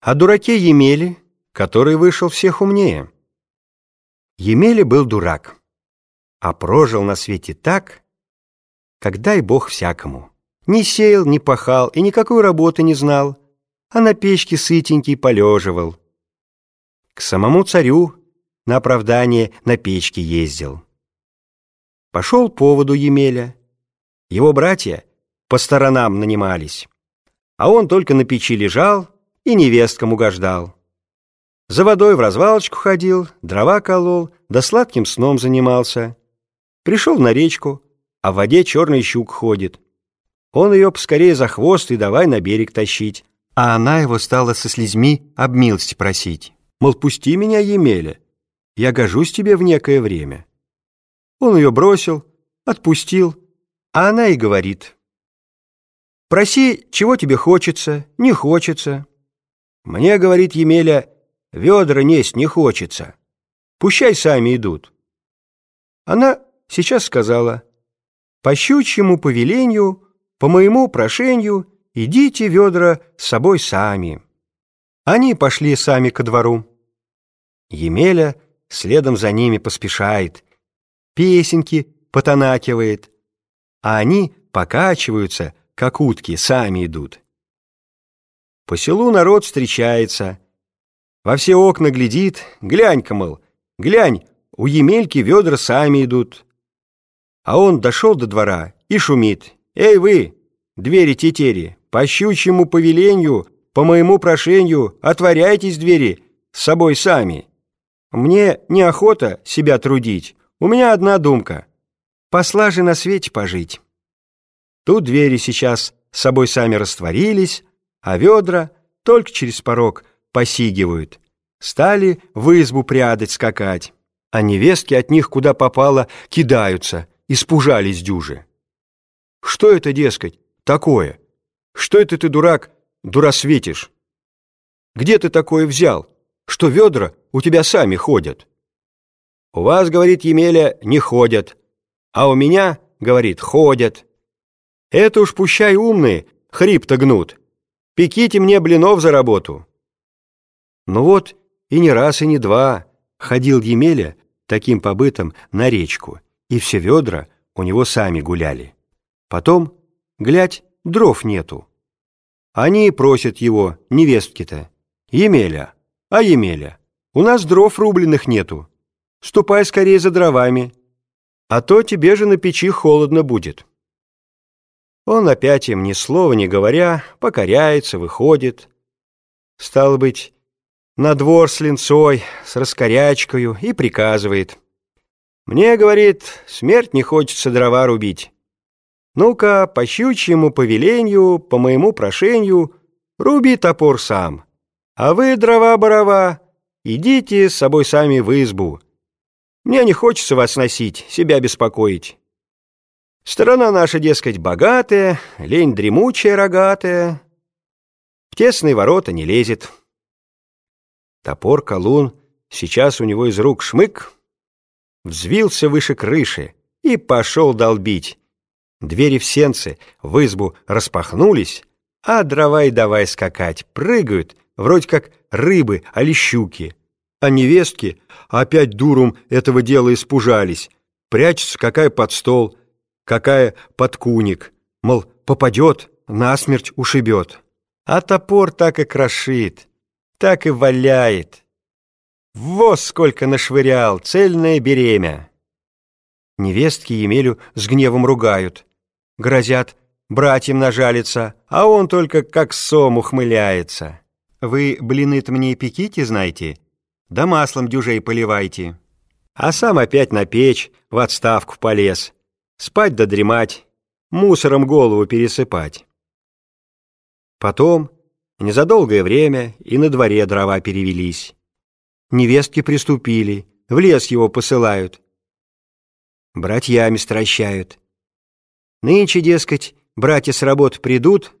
О дураке Емеле, который вышел всех умнее. Емеля был дурак, а прожил на свете так, как дай Бог всякому. Не сеял, не пахал и никакой работы не знал, а на печке сытенький полеживал. К самому царю на оправдание на печке ездил. Пошел поводу Емеля. Его братья по сторонам нанимались, а он только на печи лежал, и невесткам угождал. За водой в развалочку ходил, дрова колол, да сладким сном занимался. Пришел на речку, а в воде черный щук ходит. Он ее поскорее за хвост и давай на берег тащить. А она его стала со слезьми об милости просить. Мол, пусти меня, Емеля, я гожусь тебе в некое время. Он ее бросил, отпустил, а она и говорит. Проси, чего тебе хочется, не хочется. Мне, говорит Емеля, ведра несть не хочется. Пущай сами идут. Она сейчас сказала, по щучьему повелению, по моему прошению, идите ведра с собой сами. Они пошли сами ко двору. Емеля следом за ними поспешает, песенки потонакивает, а они покачиваются, как утки, сами идут. По селу народ встречается. Во все окна глядит. Глянь-ка, мол, глянь, у Емельки ведра сами идут. А он дошел до двора и шумит. «Эй вы, двери-тетери, по щучьему повелению, по моему прошению, отворяйтесь двери с собой сами. Мне неохота себя трудить, у меня одна думка. Посла же на свете пожить». Тут двери сейчас с собой сами растворились, а ведра только через порог посигивают. Стали в избу прядать скакать, а невестки от них куда попало кидаются, испужались дюжи. Что это, дескать, такое? Что это ты, дурак, дуросветишь? Где ты такое взял, что ведра у тебя сами ходят? У вас, говорит Емеля, не ходят, а у меня, говорит, ходят. Это уж пущай умные, хрип-то гнут. Пеките мне блинов за работу. Ну вот, и не раз, и не два ходил Емеля таким побытом на речку, и все ведра у него сами гуляли. Потом, глядь, дров нету. Они и просят его, невестки-то, «Емеля, а Емеля, у нас дров рубленых нету. Ступай скорее за дровами, а то тебе же на печи холодно будет». Он опять им ни слова не говоря, покоряется, выходит. Стало быть, на двор с линцой, с раскорячкою и приказывает. «Мне, — говорит, — смерть не хочется дрова рубить. Ну-ка, по щучьему повелению, по моему прошению, руби топор сам. А вы, дрова-борова, идите с собой сами в избу. Мне не хочется вас носить, себя беспокоить». Сторона наша, дескать, богатая, лень дремучая, рогатая. В тесные ворота не лезет. Топор колун сейчас у него из рук шмык, взвился выше крыши и пошел долбить. Двери в сенце в избу распахнулись, а дрова и давай скакать, прыгают, вроде как рыбы али щуки. А невестки опять дуром этого дела испужались, прячется какая под стол — какая под куник, мол, попадет, насмерть ушибет. А топор так и крошит, так и валяет. Вот сколько нашвырял, цельное беремя. Невестки Емелю с гневом ругают, грозят братьям нажалиться, а он только как сом ухмыляется. Вы блины-то мне пеките, знаете, да маслом дюжей поливайте. А сам опять на печь в отставку полез. Спать да дремать, мусором голову пересыпать. Потом, незадолгое время, и на дворе дрова перевелись. Невестки приступили, в лес его посылают. Братьями стращают. Нынче, дескать, братья с работы придут,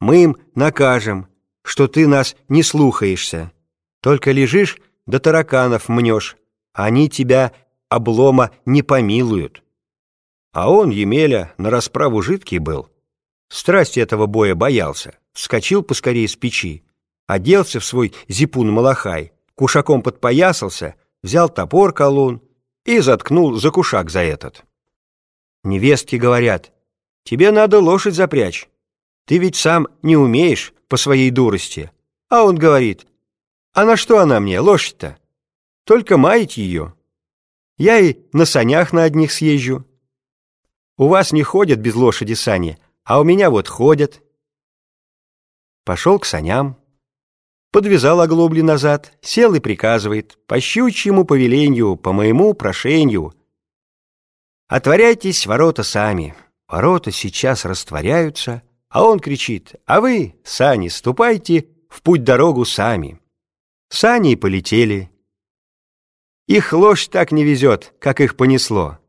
мы им накажем, что ты нас не слухаешься. Только лежишь да тараканов мнешь, они тебя облома не помилуют. А он, Емеля, на расправу жидкий был. Страсти этого боя боялся, вскочил поскорее с печи, оделся в свой зипун-малахай, кушаком подпоясался, взял топор колун и заткнул за кушак за этот. Невестки говорят, тебе надо лошадь запрячь. Ты ведь сам не умеешь по своей дурости. А он говорит, а на что она мне, лошадь-то? Только маять ее. Я и на санях на одних съезжу. У вас не ходят без лошади сани, а у меня вот ходят. Пошел к саням, подвязал оглобли назад, сел и приказывает, по щучьему повелению, по моему прошению. Отворяйтесь ворота сами. Ворота сейчас растворяются, а он кричит, а вы, сани, ступайте в путь-дорогу сами. Сани полетели. Их лошадь так не везет, как их понесло.